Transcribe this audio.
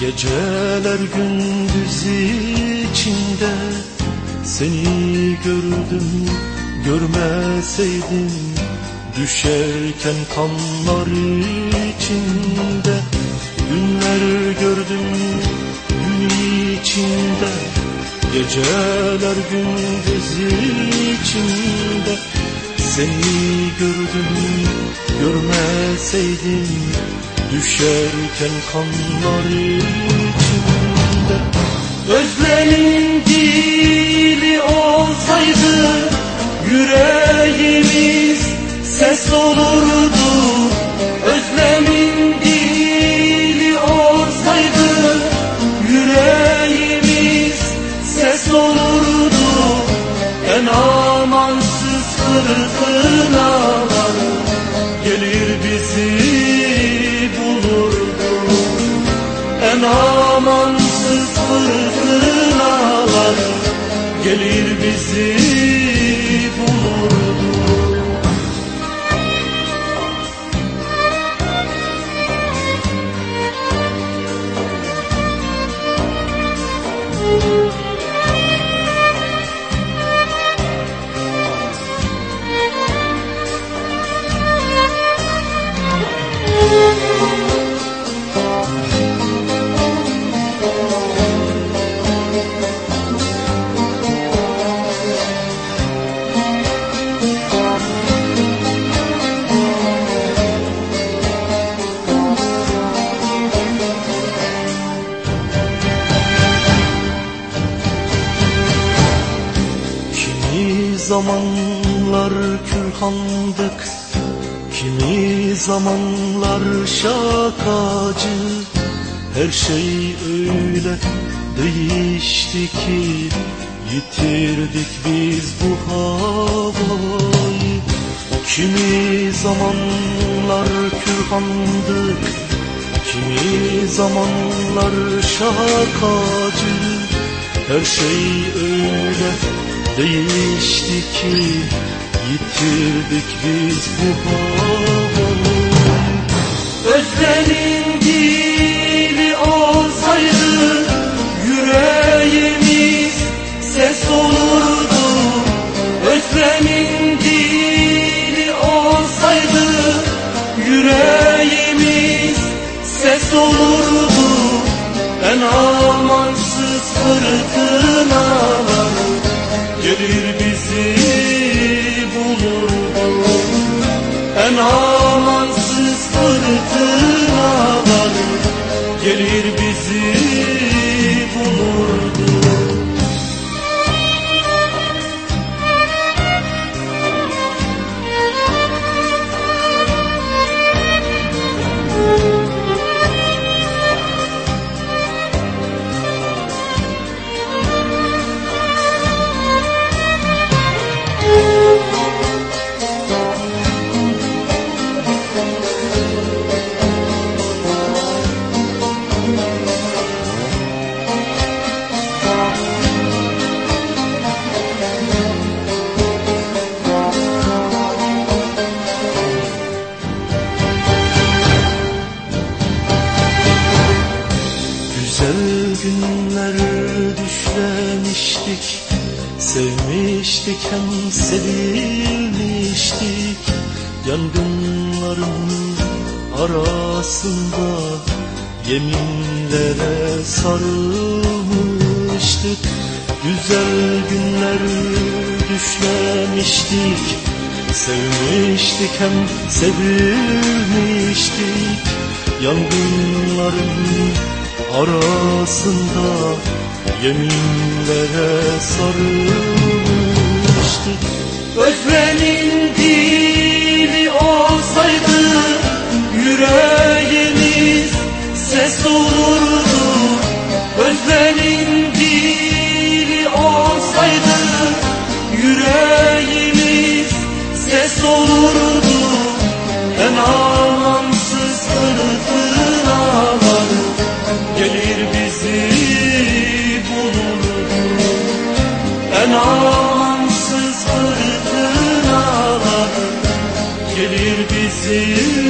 Geceler gündüz içinde. Seni gördüm görmeseydim Düşerken kanlar içinde. Günler gördüm gün içinde. Geceler gündüz içinde. Seni gördüm görmeseydim Düşerken kanlar içinde Özlemin dili olsaydı Yüreğimiz ses olurdu. Özlemin dili olsaydı Yüreğimiz ses olurdu. En amansız fırtınalar Gelir bizi zamanlar külhandık Kimi zamanlar şakacı. Her şey öyle değişti ki Yitirdik biz bu havayı. Kimi zamanlar külhandık Kimi zamanlar şakacı. Her şey öyle değişti ki Yitirdik biz bu havayı Özlemin dili olsaydı Yüreğimiz ses olurdu. Özlemin dili olsaydı Yüreğimiz ses olurdu. En amansız fırtınalar Gelir bizi bulurdu En amansız fırtınalar Gelir bizi Sevmiştik hem sevilmiştik Yangınların arasında Yeminlere sarılmıştık Güzel günler düşlemiştik Sevmiştik hem sevilmiştik Yangınların arasında yeminlere sarılmıştık Özlemin dili olsaydı yüreğimiz ses olurdu Özlemin dili olsaydı yüreğimiz ses olurdu En amansız fırtınalar gelir bizi bulurdu. En amansız fırtınalar gelir bizi